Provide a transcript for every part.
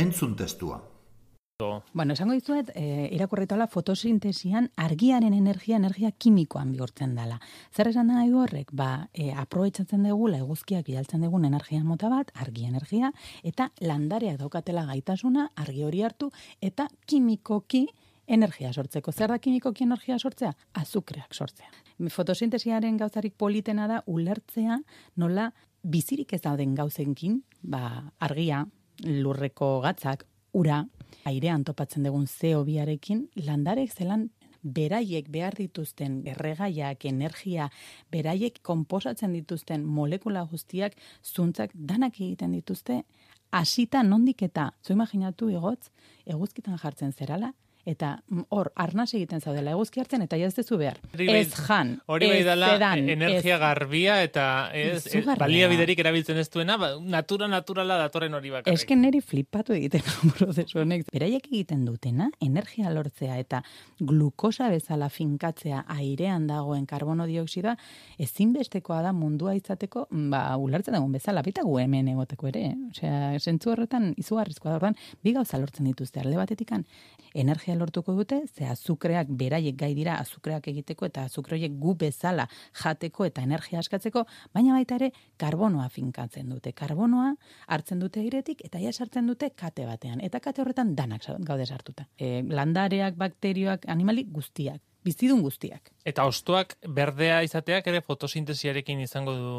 Entzun testua. Bueno, esango dizuet, e, irakurritola fotosintesian argiaren energia, energia kimikoan bihurtzen dela. Zer esan da nahi horrek? Ba, e, aproetsatzen dugula eguzkiak bialtzen dugun energian mota bat, argi energia, eta landareak daukatela gaitasuna, argi hori hartu, eta kimikoki energia sortzeko. Zer da kimikoki energia sortzea? Azukreak sortzea. Fotosintesiaren gauzarik politena da ulertzea nola bizirik ez dauden gauzenkin, ba, argia, lurreko gatzak, ura, airean topatzen dugun zeo biarekin, landarek zelan beraiek behar dituzten erregaiak, energia, beraiek konposatzen dituzten molekula guztiak, zuntzak danak egiten dituzte, hasita nondik eta, zu imaginatu egotz, eguzkitan jartzen zerala, eta mm, hor arnaz egiten zaudela eguzki hartzen eta ez dezu behar. Ez jan, hori bai ez dela energia ez- garbia eta ez, ez baliabiderik erabiltzen ez duena, ba, natura naturala datorren hori bakarrik. Eske neri flipatu egiten prozesu honek. Beraiek egiten dutena, energia lortzea eta glukosa bezala finkatzea airean dagoen karbono dioksidoa, ezinbestekoa da mundua izateko, ba, ulertzen dugun bezala, baita gu hemen egoteko ere. eh? Osea, zentzu horretan izugarrizkoa da orduan, bi gauza lortzen dituzte alde batetikan, energia lortuko dute, ze azukreak beraiek gai dira azukreak egiteko eta azukre horiek gu bezala jateko eta energia askatzeko, baina baita ere karbonoa finkatzen dute. Karbonoa hartzen dute airetik eta ia sartzen dute kate batean. Eta kate horretan danak gaude sartuta. E, landareak, bakterioak, animali guztiak, bizidun guztiak. Eta hostoak berdea izateak ere fotosintesiarekin izango du...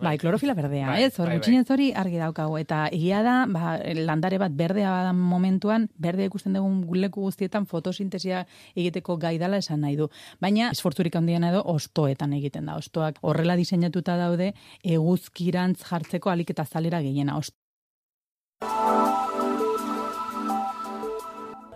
Bai, klorofila berdea, Bai, ez? Hor bai, bai. gutxienez hori argi daukagu eta egia da, ba, landare bat berdea badan momentuan, berdea ikusten dugun leku guztietan fotosintesia egiteko gai dala esan nahi du. Baina esfortzurik handiena edo ostoetan egiten da. Ostoak horrela diseinatuta daude eguzkirantz jartzeko alik eta zalera gehiena.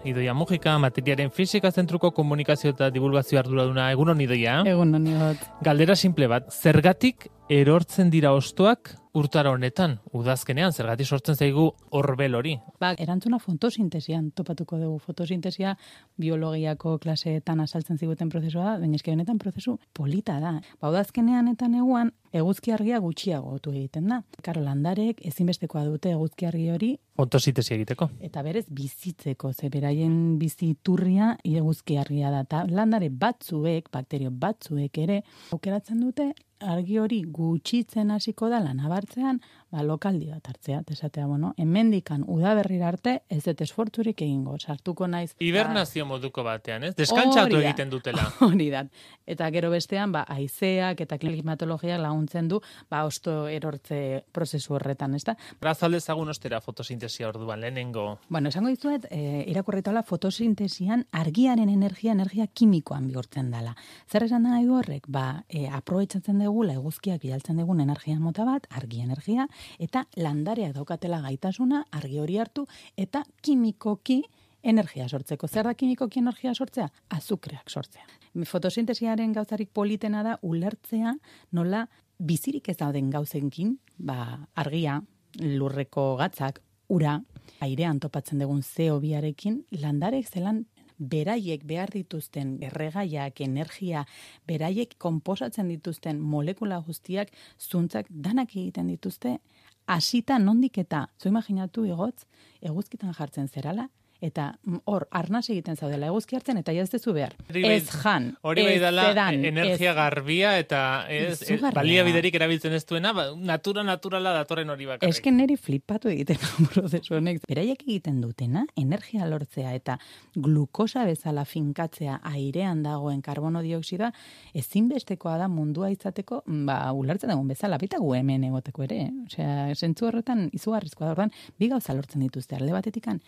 Idoia Mujika, materiaren fizika zentruko komunikazio eta divulgazio arduraduna egunon idoia. egun honi got. Galdera simple bat, zergatik erortzen dira hostoak urtara honetan, udazkenean, zergatik sortzen zaigu horbel hori. Ba, erantzuna fotosintesian topatuko dugu. Fotosintesia biologiako klaseetan asaltzen ziguten prozesua da, baina eske honetan prozesu polita da. Ba, udazkenean eta neguan eguzki argia gutxiagotu egiten da. Karo, landarek ezinbestekoa dute eguzki argi hori Fotosintesi egiteko. eta berez bizitzeko, ze beraien biziturria eguzki argia da. Ta landare batzuek, bakterio batzuek ere, aukeratzen dute argi hori gutxitzen hasiko da nabartzean, ba, lokaldi bat hartzea, eta esatea, bueno, hemendikan udaberrira arte, ez dut esfortzurik egingo, sartuko naiz. Hibernazio moduko batean, ez? Deskantzatu egiten dutela. Hori da. Eta gero bestean, ba, aizeak eta klimatologiak laguntzen du, ba, osto erortze prozesu horretan, ez da? Razaldezagun ostera fotosintesia orduan, lehenengo. Bueno, esango dizuet, e, irakurritola fotosintesian argiaren energia, energia kimikoan bihurtzen dela. Zer esan da nahi horrek? Ba, e, aproetsatzen dugula eguzkiak bialtzen dugun energia mota bat, argi energia, eta landareak daukatela gaitasuna, argi hori hartu, eta kimikoki energia sortzeko. Zer da kimikoki energia sortzea? Azukreak sortzea. Fotosintesiaren gauzarik politena da ulertzea nola bizirik ez dauden gauzenkin, ba, argia, lurreko gatzak, ura, airean topatzen dugun zeo biarekin, landarek zelan beraiek behar dituzten erregaiak, energia, beraiek konposatzen dituzten molekula guztiak, zuntzak danak egiten dituzte, hasita nondik eta, zu imaginatu egotz, eguzkitan jartzen zerala, eta mm, hor arnas egiten zaudela eguzki hartzen eta ez dezu behar. Hori bai- Ez jan, Hori bai ez dela energia ez- garbia eta ez, ez baliabiderik erabiltzen ez duena, ba, natura naturala datorren hori bakarrik. Eske neri flipatu egiten prozesu honek. Beraiek egiten dutena, energia lortzea eta glukosa bezala finkatzea airean dagoen karbono dioksidoa, ezinbestekoa da mundua izateko, ba, ulertzen dugun bezala, bita gu hemen egoteko ere. eh? Osea, zentzu horretan izugarrizkoa da orduan, bi gauza lortzen dituzte alde batetikan.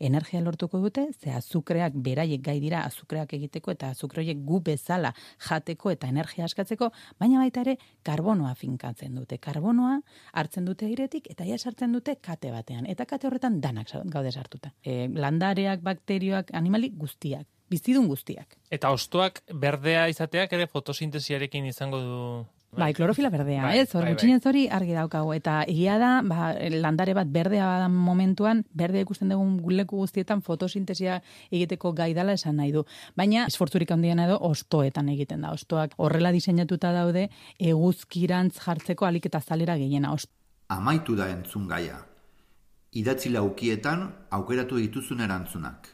Energia lortuko dute, ze azukreak beraiek gai dira azukreak egiteko eta azukroiek gu bezala jateko eta energia askatzeko, baina baita ere karbonoa finkatzen dute. Karbonoa hartzen dute airetik eta ia sartzen dute kate batean. Eta kate horretan danak gaude sartuta. E, landareak, bakterioak, animali guztiak, bizidun guztiak. Eta hostoak berdea izateak ere fotosintesiarekin izango du... Bai, klorofila berdea, Bai, ez? Hor bai, bai. hori argi daukagu eta egia da, ba, landare bat berdea badan momentuan, berdea ikusten dugun leku guztietan fotosintesia egiteko gai dala esan nahi du. Baina esfortzurik handiena edo ostoetan egiten da. Ostoak horrela diseinatuta daude eguzkirantz jartzeko alik eta zalera gehiena. Ost Amaitu da entzun gaia. Idatzi laukietan aukeratu dituzun erantzunak.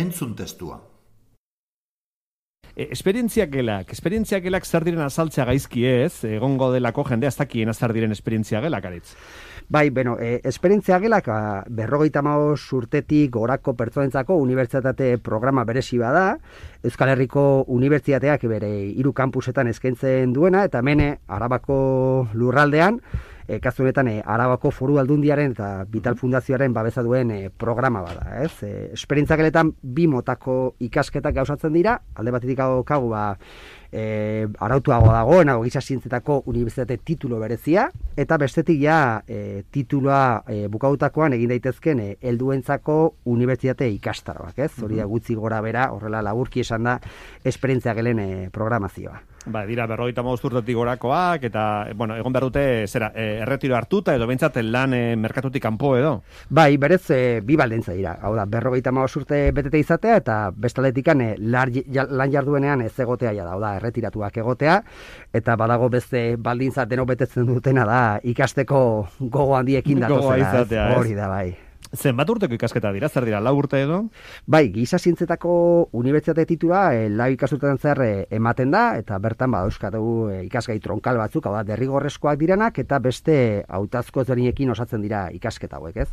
Entzun testua. E, esperientziak gelak, esperientziak gelak zer diren azaltzea gaizki ez, egongo delako jende aztakien zer diren esperientzia gelak, aritz. Bai, bueno, e, esperientzia gelak, ba, berrogeita maoz urtetik gorako pertsonentzako unibertsitate programa berezi bada, Euskal Herriko Unibertsitateak bere hiru kampusetan eskaintzen duena, eta mene, Arabako lurraldean, e, kasu honetan e, Arabako Foru Aldundiaren eta Vital Fundazioaren babesa duen e, programa bada, ez? E, esperientzia geletan bi motako ikasketak gauzatzen dira, alde batetik kagu ba, e, arautuago dagoen, hau giza zientzetako unibertsitate titulo berezia, eta bestetik ja e, tituloa e, bukautakoan egin daitezken e, helduentzako unibertsitate ikastaroak, ez? Hori da gutxi gora bera, horrela laburki esan da esperientzia gelen e, programazioa. Ba, dira berrogeita maoz urtetik gorakoak, eta, bueno, egon behar dute, zera, e, erretiro hartuta, edo behintzat lan e, merkatutik kanpo edo. Bai, berez e, bi baldentza dira. Hau da, berrogeita maoz urte betete izatea, eta bestaletikan e, lar, lan jarduenean ez egotea ja da, hau da, erretiratuak egotea, eta badago beste baldintza denok betetzen dutena da ikasteko gogo handiekin datozela. Hori da, bai. Zenbat urteko ikasketa dira, zer dira, lau urte edo? Bai, giza zientzetako unibertsitate titula e, lau ikasturtetan zer e, ematen da, eta bertan ba, euskatu e, ikasgai tronkal batzuk, hau da, derrigorrezkoak direnak, eta beste hautazko ezberdinekin osatzen dira ikasketa hauek, ez?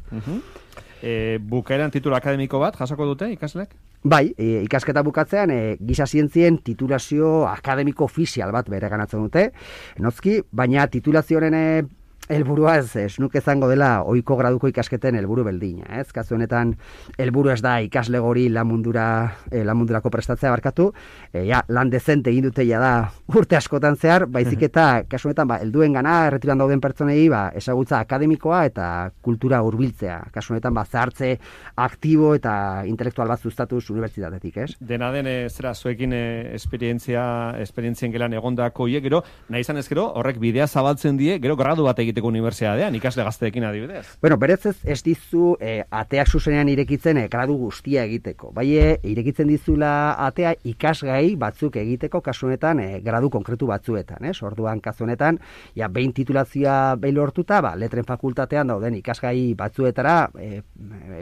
E, bukaeran titulu akademiko bat, jasoko dute ikaslek? Bai, e, ikasketa bukatzean e, giza zientzien titulazio akademiko ofizial bat bere ganatzen dute, nozki, baina titulazioaren helburua ez, ez nuke zango dela ohiko graduko ikasketen helburu beldina, ez? Kasu honetan helburu ez da ikasle gori lamundura e, lamundurako prestatzea barkatu, e, ja, lan dezente egin dute da urte askotan zehar, baizik eta kasu honetan ba helduengana erretiran dauden pertsonei ba ezagutza akademikoa eta kultura hurbiltzea. Kasu honetan ba zartze aktibo eta intelektual bat sustatuz unibertsitatetik, ez? Dena den zera zuekin esperientzia esperientzien gelan egondako hiek gero, nahi izan ez gero, horrek bidea zabaltzen die, gero gradu bat egiteko unibertsitatean, ikasle gazteekin adibidez. Bueno, berez ez, ez dizu e, ateak zuzenean irekitzen e, gradu guztia egiteko. Bai, e, irekitzen dizula atea ikasgai batzuk egiteko kasunetan e, gradu konkretu batzuetan, ez? Orduan kasunetan, ja, behin titulazioa behin lortuta, ba, letren fakultatean dauden ikasgai batzuetara e,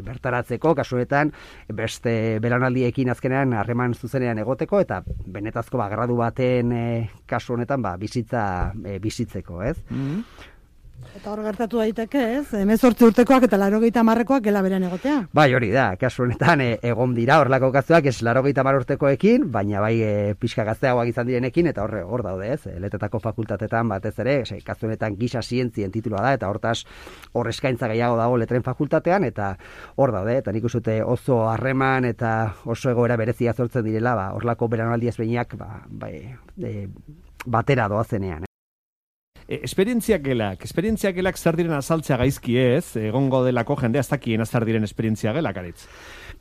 bertaratzeko kasunetan beste belanaldiekin azkenean harreman zuzenean egoteko eta benetazko ba, gradu baten e, kasu honetan ba, bizitza e, bizitzeko, ez? Mm Eta hor gertatu daiteke, ez? Hemezortzi urtekoak eta larogeita marrekoak gela berean egotea. Bai, hori da, kasu honetan e, egon dira horlako kazuak ez larogeita mar urtekoekin, baina bai e, pixka gazteagoak izan direnekin, eta horre hor daude, ez? E, letetako fakultatetan batez ere, ez, kasu honetan gisa zientzien titulua da, eta hortaz hor eskaintza gehiago dago letren fakultatean, eta hor daude, eta nik usute oso harreman eta oso egoera berezia zortzen direla, ba, horlako beranaldi ezbeinak, ba, bai, e, batera doazenean. E, esperientziak gelak, esperientziak gelak zer diren azaltzea gaizki ez, egongo delako jende ez dakien zer diren esperientzia gelak, aritz?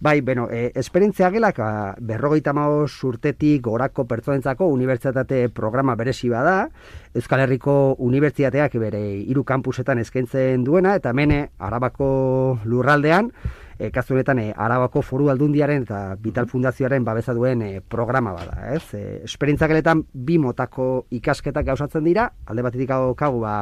Bai, bueno, e, esperientzia gelak, a, ba, berrogeita maoz urtetik gorako pertsonentzako unibertsitate programa beresi bada, Euskal Herriko Unibertsitateak bere hiru kampusetan eskaintzen duena, eta mene, arabako lurraldean, e, kasu honetan e, Arabako Foru Aldundiaren eta Vital Fundazioaren babesa duen e, programa bada, ez? E, esperientzakeletan bi motako ikasketak gauzatzen dira, alde batetik kagu ba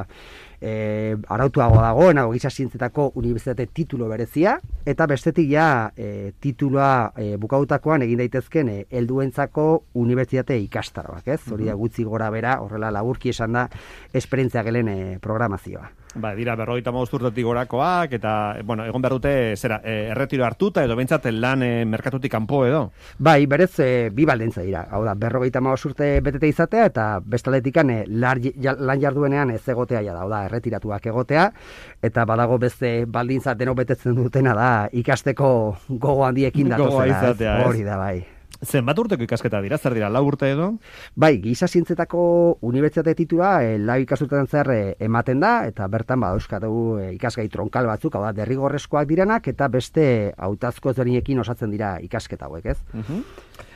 e, arautuago dagoen, hau gisa zientzetako unibertsitate titulo berezia, eta bestetik ja e, tituloa e, bukautakoan egin daitezken e, elduentzako unibertsitate ikastaroak, ez? Hori da gutxi gora bera, horrela laburki esan da, esperientzia gelen e, programazioa. Ba, dira, berrogeita urtetik gorakoak, eta, bueno, egon behar dute, zera, e, erretiro hartuta, edo bentsat lan e, merkatutik kanpo edo? Bai, berez, e, bi baldentza dira. Hau da, berrogeita urte betete izatea, eta bestaletikan e, lan jarduenean ez egotea ja da, hau da, erretiratuak egotea, eta badago beste baldintza deno betetzen dutena da, ikasteko gogo handiekin datozela. Hori da, bai. Zenbat urteko ikasketa dira, zer dira, lau urte edo? Bai, giza zientzetako unibertsitate titula e, lau ikasturtetan zer eh, ematen da, eta bertan ba, euskatu e, ikasgai tronkal batzuk, hau da, derrigorrezkoak direnak, eta beste hautazko ezberdinekin osatzen dira ikasketa hauek, ez? Uh -huh.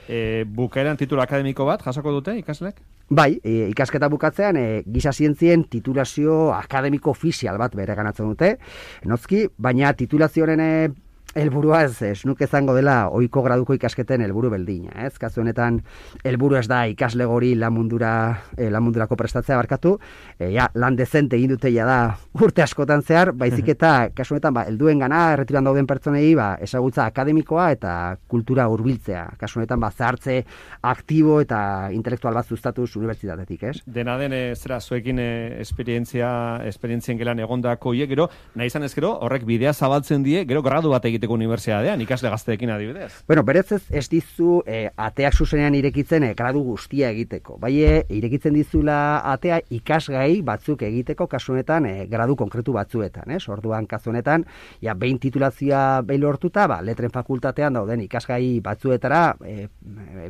E, bukaeran titulu akademiko bat, jasoko dute ikaslek? Bai, e, ikasketa bukatzean, e, giza zientzien titulazio akademiko ofizial bat bere ganatzen dute, nozki, baina titulazioaren helburua ez, ez nuke zango dela ohiko graduko ikasketen helburu beldina, ez? Kasu honetan helburu ez da ikasle gori lamundura e, lamundurako prestatzea barkatu, e, ja, lan dezente egin dute da urte askotan zehar, baizik eta kasu honetan ba helduengana erretiran dauden pertsonei ba ezagutza akademikoa eta kultura hurbiltzea. Kasu honetan ba zartze aktibo eta intelektual bat sustatuz unibertsitatetik, ez? Dena den eh, zera zuekin esperientzia esperientzien gelan egondako hiek gero, nahi izan ez gero, horrek bidea zabaltzen die, gero gradu bat egite egiteko unibertsitatean, ikasle gazteekin adibidez. Bueno, berez ez, ez dizu e, ateak zuzenean irekitzen e, gradu guztia egiteko. Bai, e, irekitzen dizula atea ikasgai batzuk egiteko kasunetan e, gradu konkretu batzuetan, ez? Orduan kasunetan, ja, behin titulazioa behin lortuta, ba, letren fakultatean dauden ikasgai batzuetara e,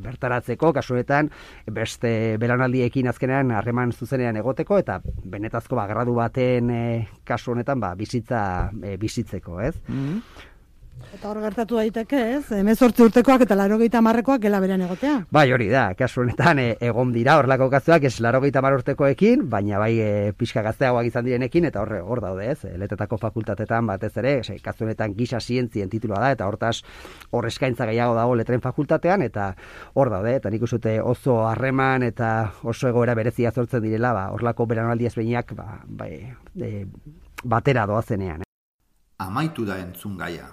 bertaratzeko kasunetan beste belanaldiekin azkenean harreman zuzenean egoteko eta benetazko ba, gradu baten e, kasu honetan ba, bizitza e, bizitzeko, ez? Mm Eta hor gertatu daiteke, ez? Hemezortzi urtekoak eta larogeita marrekoak gela berean egotea. Bai, hori da, kasu honetan e, egon dira horlako kazuak ez larogeita mar urtekoekin, baina bai e, pixka gazteagoak izan direnekin, eta horre hor daude, ez? Letetako fakultatetan batez ere, ez, kasu honetan gisa zientzien titulua da, eta hortaz hor eskaintza gehiago dago letren fakultatean, eta hor daude, eta nik usute oso harreman eta oso egoera berezia zortzen direla, ba, horlako beranaldi ezbeinak, ba, bai, e, batera doazenean. Amaitu da entzun gaia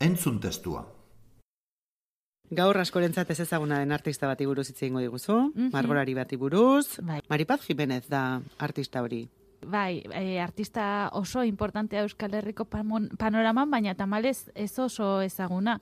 Entzun testua. Gaur askorentzat ez ezaguna den artista bati buruz hitz egingo diguzu, Mhm. margolari bati buruz. Bai. Maripaz Jimenez da artista hori. Bai, e, artista oso importantea Euskal Herriko panoraman, baina tamalez ez oso ezaguna.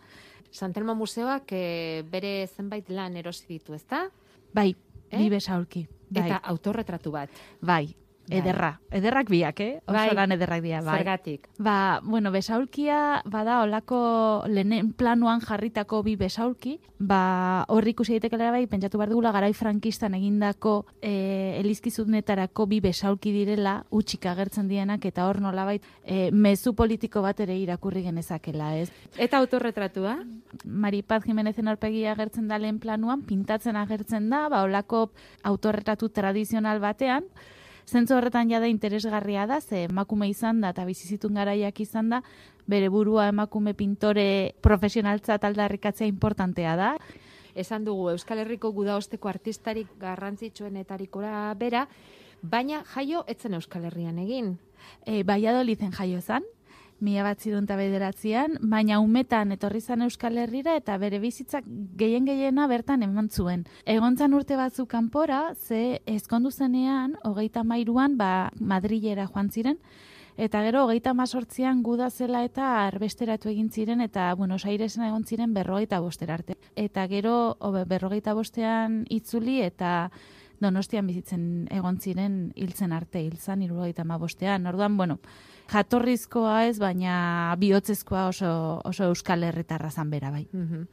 Santelmo Museoak e, bere zenbait lan erosi ditu, ezta? Bai, Eh? bi besaulki. Bai, Eta autorretratu bat. Bai. Ederra. Ederrak biak, eh? Oso Bai. lan ederrak dira, bai. Zergatik. Ba, bueno, besaulkia bada olako lehen planuan jarritako bi besaulki, ba, hor ikusi daitekela bai, pentsatu behar dugula garai frankistan egindako e, elizkizunetarako bi besaulki direla, utxik agertzen dienak, eta hor nolabait e, mezu politiko bat ere irakurri genezakela, ez? Eta autorretratua? Maripaz Jimenezen aurpegi agertzen da lehen planuan, pintatzen agertzen da, ba, olako autorretatu tradizional batean, Zentzu horretan jada interesgarria da, ze emakume izan da eta bizizitun garaiak izan da, bere burua emakume pintore profesionaltza aldarrikatzea importantea da. Esan dugu Euskal Herriko gudaosteko artistarik garrantzitsuenetarikora bera, baina jaio etzen Euskal Herrian egin. E, Baiadolizen jaio zan, mila bat zirunta bederatzean, baina umetan etorri zan Euskal Herrira eta bere bizitzak gehien gehiena bertan eman zuen. Egontzan urte batzuk kanpora, ze ezkondu zenean, hogeita mairuan, ba, Madrilera joan ziren, Eta gero, hogeita mazortzian guda zela eta arbesteratu egin ziren, eta Buenos Airesen egon ziren berrogeita bostera arte. Eta gero, berrogeita bostean itzuli, eta donostian bizitzen egon ziren hiltzen arte, hiltzan irurogeita ma bostean. Orduan, bueno, jatorrizkoa ez, baina bihotzezkoa oso, oso euskal herritarra zan bera bai. Mhm.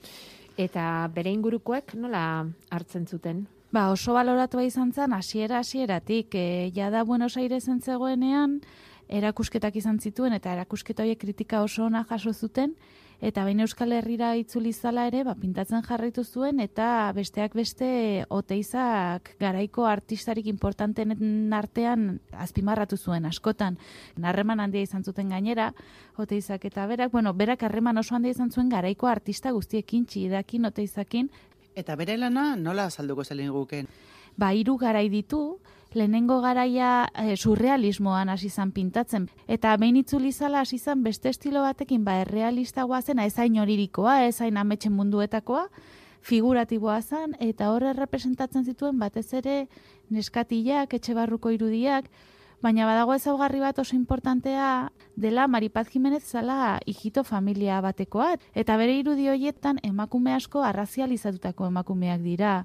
Eta bere ingurukoek nola hartzen zuten? Ba, oso baloratua izan zen, hasiera hasieratik, e, jada Buenos Airesen zegoenean, erakusketak izan zituen, eta erakusketa horiek kritika oso ona jaso zuten, eta baina Euskal Herrira itzuli zala ere, ba, pintatzen jarraitu zuen, eta besteak beste oteizak garaiko artistarik importantenen artean azpimarratu zuen askotan. Harreman handia izan zuten gainera, oteizak eta berak, bueno, berak harreman oso handia izan zuen garaiko artista guztiekin, txidakin, oteizakin, Eta bere lana nola azalduko zelin guken? ba, hiru garai ditu, lehenengo garaia e, surrealismoan hasi zan pintatzen. Eta behin itzuli zala hasi zan beste estilo batekin, ba, errealistagoa zen, ez hain horirikoa, ez hain ametxen munduetakoa, figuratiboa zen, eta horre representatzen zituen batez ere neskatilak, etxe barruko irudiak, baina badago ezaugarri bat oso importantea dela Maripaz Jimenez zala hijito familia batekoa. Eta bere irudi horietan emakume asko arrazializatutako emakumeak dira.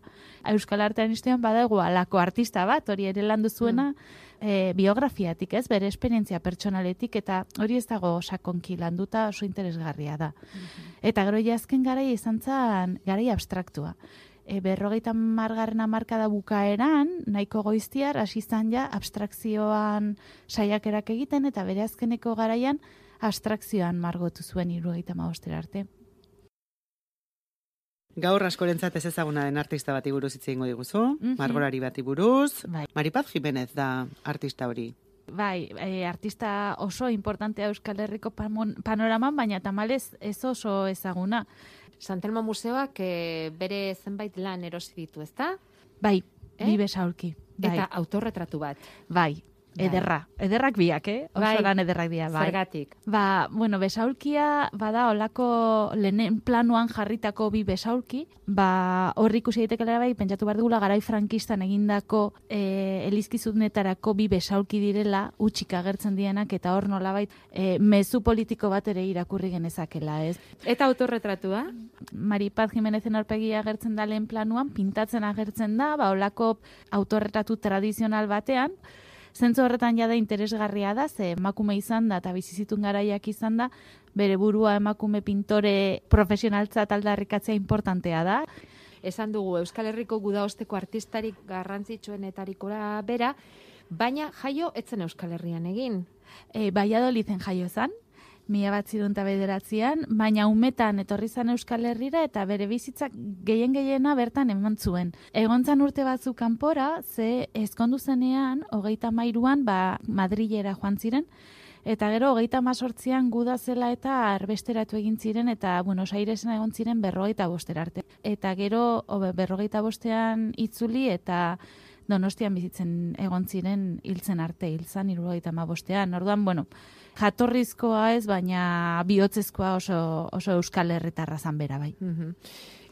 Euskal Artean istean badago alako artista bat, hori ere landu zuena, e, biografiatik ez, bere esperientzia pertsonaletik, eta hori ez dago sakonki landuta oso interesgarria da. Eta gero ja azken garai izan zen garai abstraktua. E, berrogeita margarren amarkada bukaeran, nahiko goiztiar, hasi izan ja abstrakzioan saiakerak egiten, eta bere azkeneko garaian abstrakzioan margotu zuen irugaita magostera arte. Gaur askorentzat ez ezaguna den artista bati buruz hitz egingo diguzu, Mhm. margolari bati buruz. Bai. Maripaz Jimenez da artista hori. Bai, e, artista oso importantea Euskal Herriko panoraman, baina tamalez ez oso ezaguna. Santelmo Museoak e, bere zenbait lan erosi ditu, ezta? Bai, Eh? bi besaulki. Bai, Eta autorretratu bat. bai, ederra. Ederrak biak, eh? Oso Bai. lan ederrak dira, bai. Zergatik. Ba, bueno, besaulkia bada olako lehen planuan jarritako bi besaulki, ba, horri ikusi daiteke bai, pentsatu behar dugula garai frankistan egindako e, elizkizunetarako bi besaulki direla, utxik agertzen dienak, eta hor nolabait e, mezu politiko bat ere irakurri genezakela, ez? Eta autorretratua? Maripaz Jimenezen aurpegi agertzen da lehen planuan, pintatzen agertzen da, ba, olako autorretatu tradizional batean, Zentzu horretan jada interesgarria da, ze emakume izan da eta bizizitun garaiak izan da, bere burua emakume pintore profesionaltzat aldarrikatzea importantea da. Esan dugu Euskal Herriko gudaosteko artistarik garrantzitsuenetarikora bera, baina jaio etzen Euskal Herrian egin. E, Baiadolizen jaio zan, mila bat zirunta bederatzean, baina umetan etorri zan Euskal Herrira eta bere bizitzak gehien gehiena bertan eman zuen. Egontzan urte batzuk kanpora, ze ezkondu zenean, hogeita mairuan, ba, Madrilera joan ziren, Eta gero, hogeita mazortzian guda zela eta arbesteratu egin ziren, eta Buenos Airesen egon ziren berrogeita bostera arte. Eta gero, berrogeita bostean itzuli, eta donostian bizitzen egon ziren hiltzen arte, hiltzan irurogeita ma bostean. Orduan, bueno, jatorrizkoa ez, baina bihotzezkoa oso, oso euskal herritarra zan bera bai. Mhm.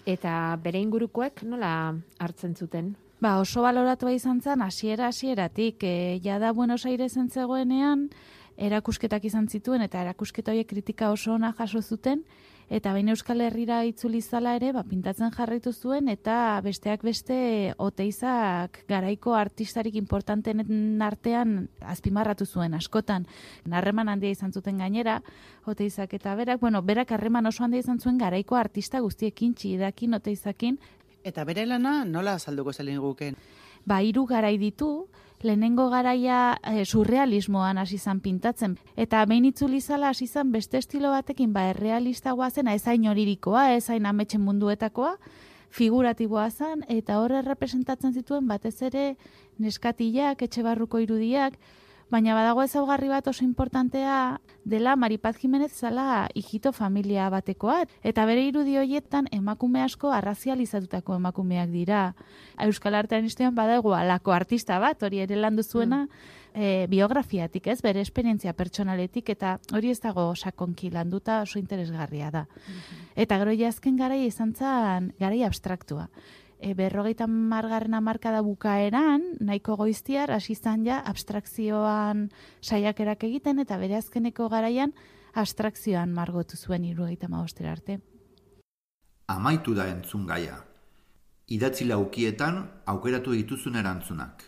Eta bere ingurukoek nola hartzen zuten? Ba, oso baloratua izan zen, hasiera hasieratik, e, jada Buenos Airesen zegoenean, erakusketak izan zituen, eta erakusketa horiek kritika oso ona jaso zuten, eta baina Euskal Herrira itzuli zala ere, ba, pintatzen jarraitu zuen, eta besteak beste oteizak garaiko artistarik importantenen artean azpimarratu zuen askotan. Harreman handia izan zuten gainera, oteizak eta berak, bueno, berak harreman oso handia izan zuen garaiko artista guztiekin, txidakin, oteizakin, Eta bere lana nola azalduko zelin guken? ba, hiru garai ditu, lehenengo garaia e, surrealismoan hasi zan pintatzen. Eta behin itzuli zala hasi zan beste estilo batekin, ba, errealistagoa zena, ezain horirikoa, ezain ametxen munduetakoa, figuratiboa zan, eta horre representatzen zituen batez ere neskatilak, etxe barruko irudiak, baina badago ezaugarri bat oso importantea dela Maripaz Jimenez zala hijito familia batekoa. Eta bere irudi horietan emakume asko arrazializatutako emakumeak dira. Euskal Artean istean badago alako artista bat, hori ere landu zuena, e, biografiatik ez, bere esperientzia pertsonaletik, eta hori ez dago sakonki landuta oso interesgarria da. Eta gero jazken garai izan zen garai abstraktua e, berrogeita margarren amarkada bukaeran, nahiko goiztiar, hasi izan ja, abstrakzioan saiakerak egiten, eta bere azkeneko garaian, abstrakzioan margotu zuen irugaita maostera arte. Amaitu da entzun gaia. Idatzi laukietan aukeratu dituzun erantzunak.